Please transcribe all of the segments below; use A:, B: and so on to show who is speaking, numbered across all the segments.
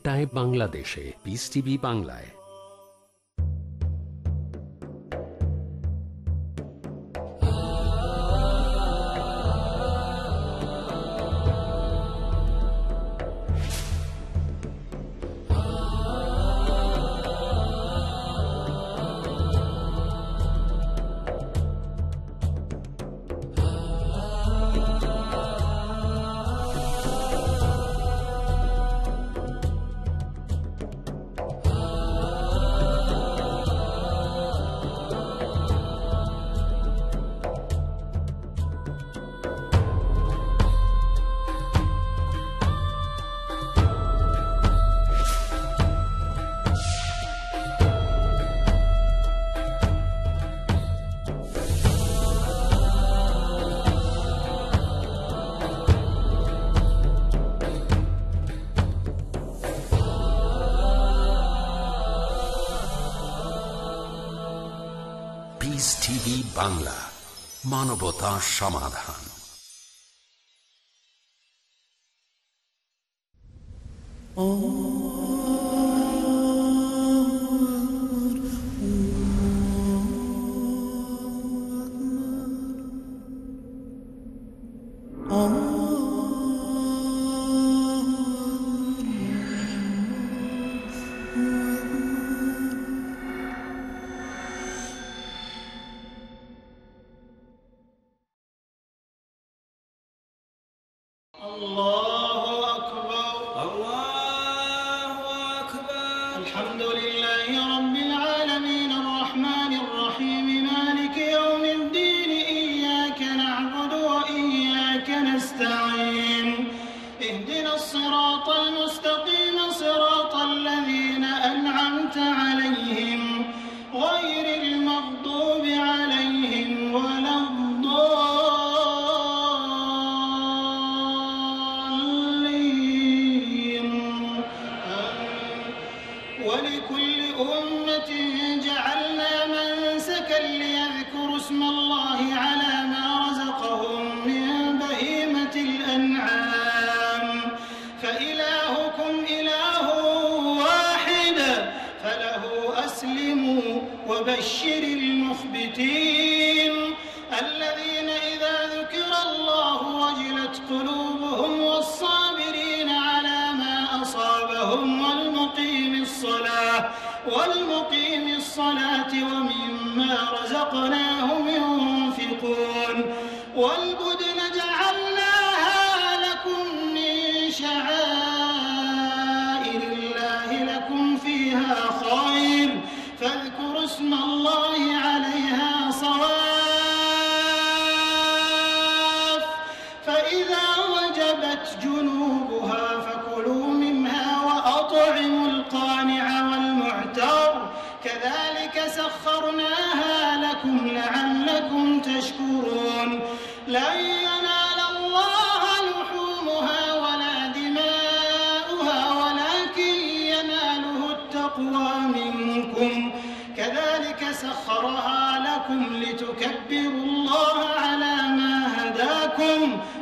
A: দেড়টায় বাংলাদেশে। Piece TV বাংলায়। বাংলা মানবতা সমাধান।
B: ومما رزقناهم ينفقون.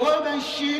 B: toda enchida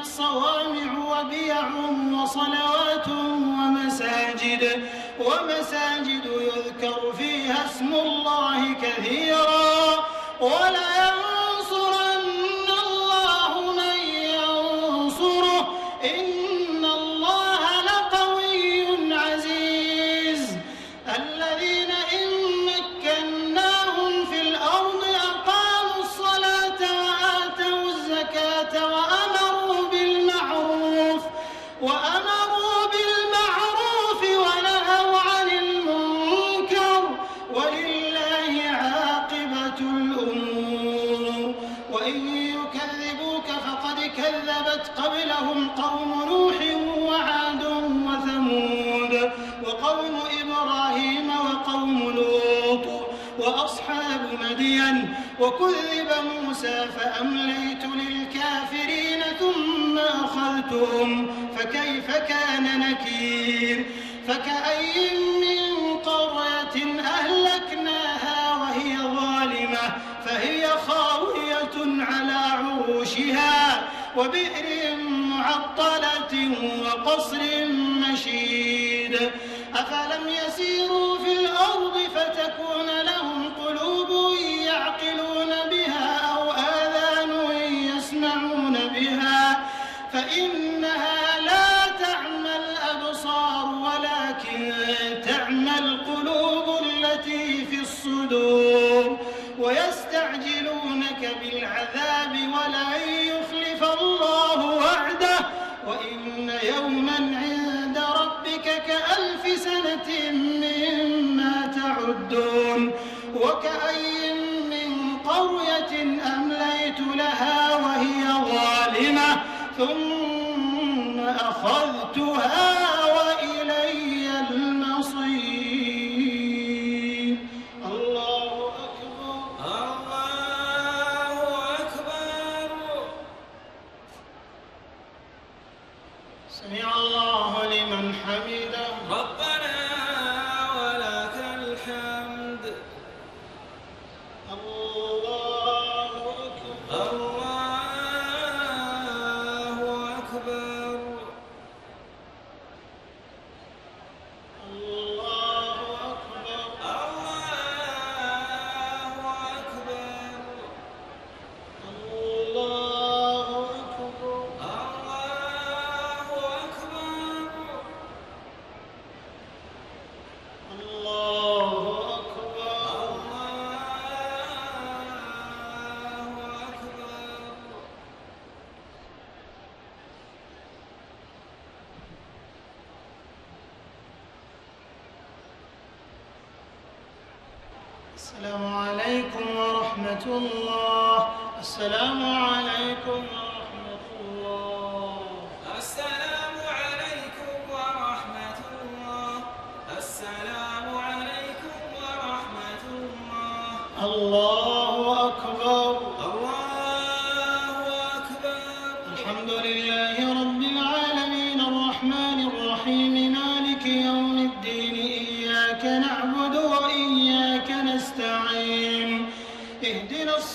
B: كانت صوامع وبيع وصلوات ومساجد ومساجد يذكر فيها اسم الله كثيرا. ولا هاديا وكذب موسى فأمليت للكافرين ثم أخذتهم. فكيف كان نكير؟ فكأي من قرية أهلكناها وهي ظالمة فهي خاوية على عروشها. وبئر معطلة وقصر مشيد. أفلم يسيروا في الأرض فتكون لهم يعقلون بها أو آذان يسمعون بها فإنها لا تعمى الأبصار ولكن تعمى القلوب التي في الصدور ويستعجلونك بالعذاب 좋은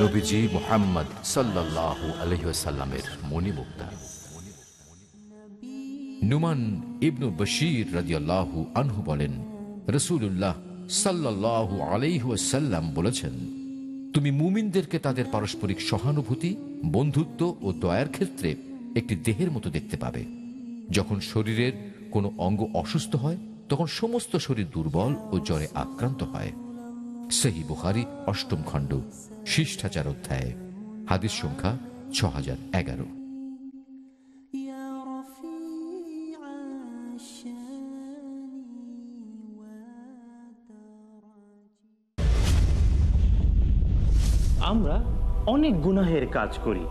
C: নবীজি মোহাম্মদ নুমান ইবনু বশির আনহু বলেন বলেছেন, তুমি মুমিনদেরকে তাদের পারস্পরিক সহানুভূতি, বন্ধুত্ব ও দয়ার ক্ষেত্রে একটি দেহের মতো দেখতে পাবে। যখন শরীরের কোনো অঙ্গ অসুস্থ হয়, তখন সমস্ত শরীর দুর্বল ও জ্বরে আক্রান্ত হয়। সেই বুহারি অষ্টম খণ্ড শিষ্টাচার অধ্যায় হাদিস সংখ্যা ছ হাজার এগারো
D: আমরা অনেক গুনাহের কাজ করি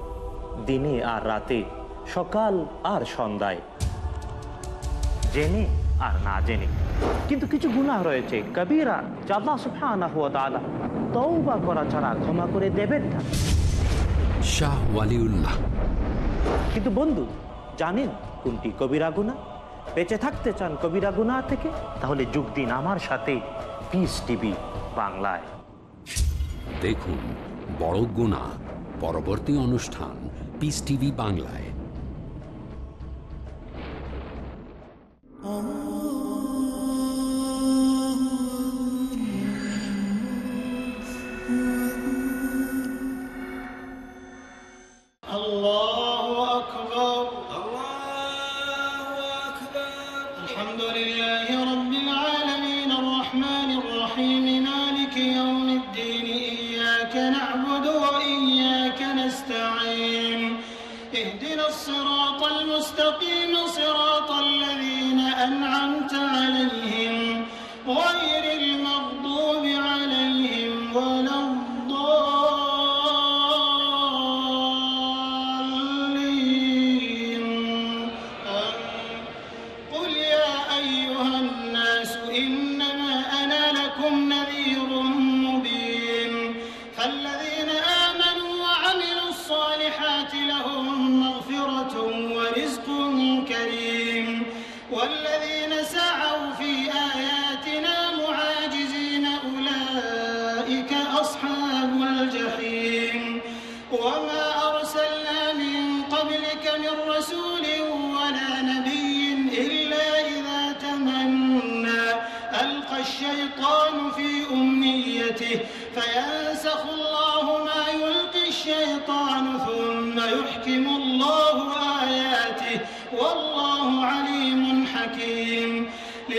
D: দিনে আর রাতে সকাল আর সন্ধ্যায়। জেনে আর না জেনে। কিন্তু কিছু গুনাহ রয়েছে। কবিরা জাল্লা সুবহানাহু ওয়া তাআলা তওবা করা ছাড়া ক্ষমা করে দেবেন না।
A: শাহ ওয়ালিউল্লাহ।
D: কিন্তু বন্ধু জানেন কোনটি কবিরা গুণা বেঁচে থাকতে চান কবিরা গুণা থেকে? তাহলে যোগ দিন আমার সাথে। পিস টিভি বাংলায়।
A: দেখুন বড় গুণা পরবর্তী অনুষ্ঠান পিস টিভি বাংলায়।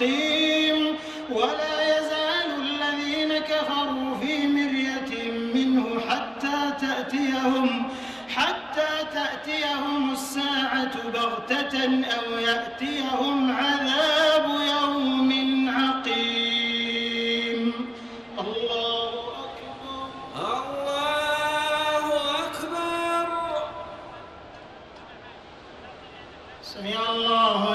B: مستقيم ولا يزال الذين كفروا في مرية منه حتى تأتيهم حتى تأتيهم الساعة بغتة أو يأتيهم عذاب يوم عقيم. الله أكبر.
E: الله أكبر.
B: سمع الله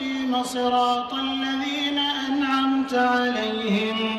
B: واستقم صراط الذين أنعمت عليهم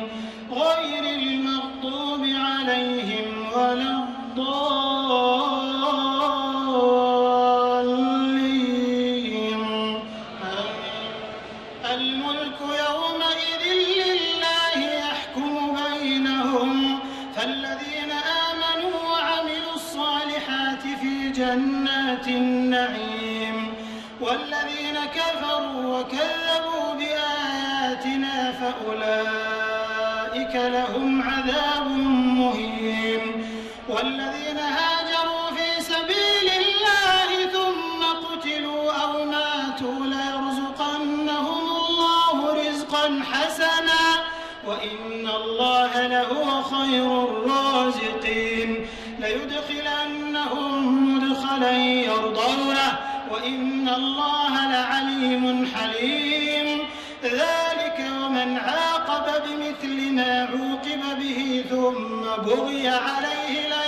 B: ترضونه وإن الله لعليم حليم. ذلك ومن عاقب بمثل ما عوقب به ثم بغي عليه ليس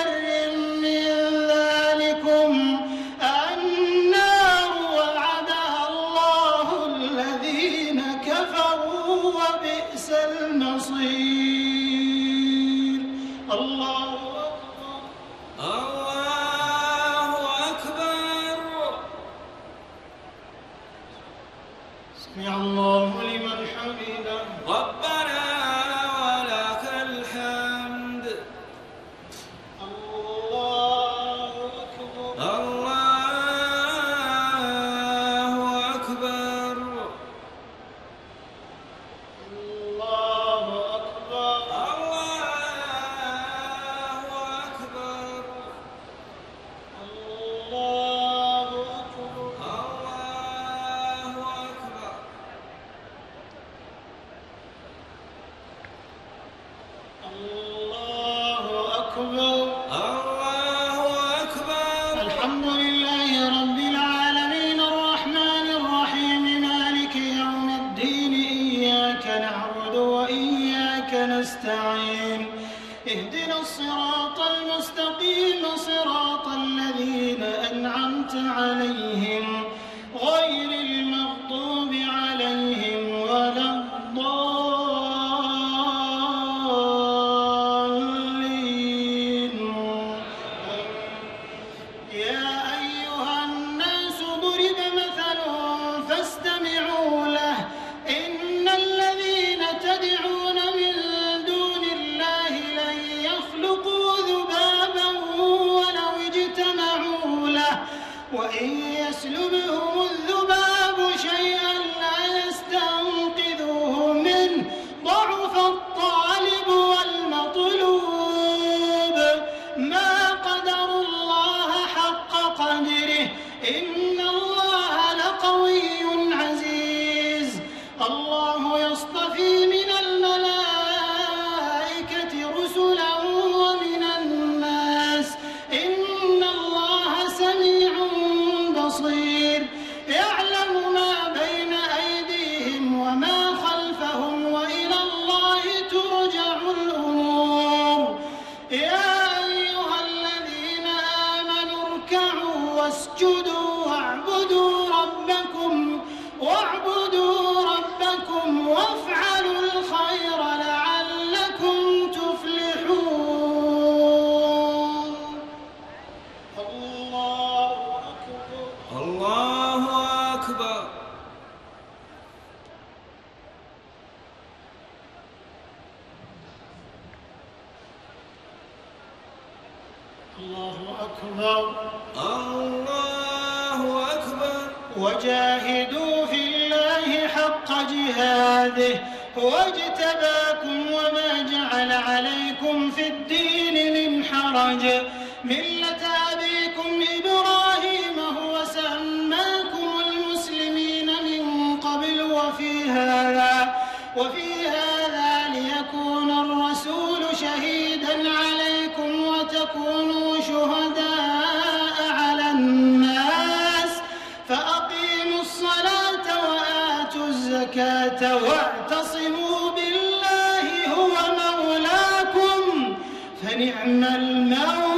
B: Hare وإن يسلبه فأقيموا الصلاة وآتوا الزكاة واعتصموا بالله هو مولاكم فنعم المولى.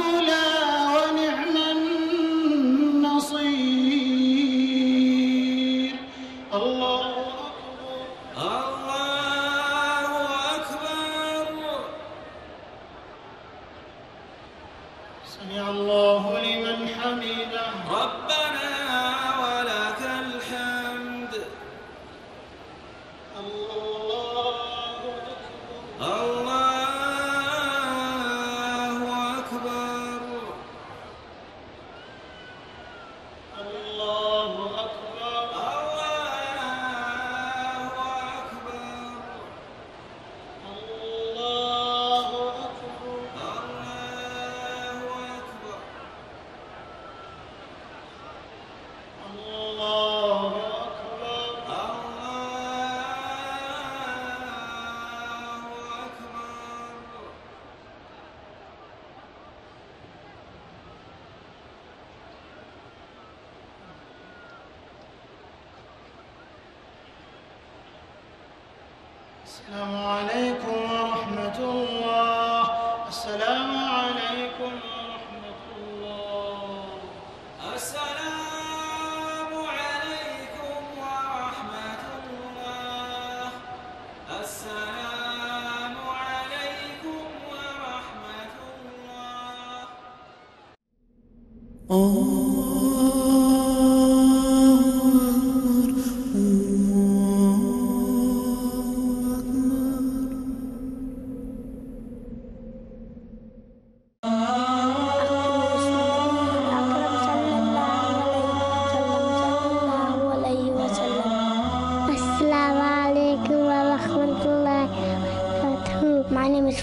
E: नमो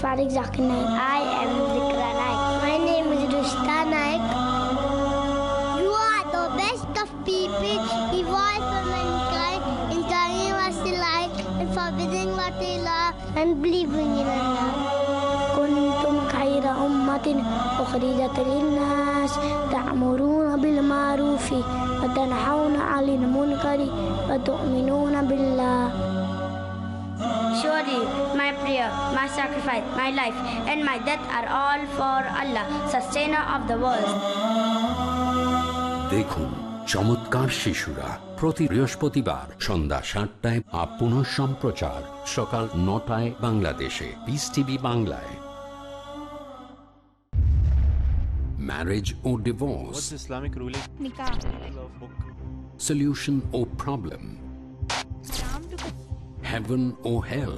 F: My name is Farid Zakir Naik. I am Zikra Naik. My name is Rushta Naik. You are the best of people, evolved for mankind, in telling what they like, and forbidding what they love, and believing in Allah. كنتم خير أمة أخرجت للناس تأمرون بالمعروف وتنحون عن المنكر وتؤمنون بالله
G: Surely my prayer, my sacrifice, my life, and my death are all for Allah, sustainer of the world.
A: দেখুন চমৎকার শিশুরা প্রতি বৃহস্পতিবার সন্ধ্যা সাতটায় আপ পুনঃ সম্প্রচার সকাল নটায় বাংলাদেশে পিস টিভি বাংলায় ম্যারেজ ও divorce
H: Islamic ruling?
A: solution or problem heaven or hell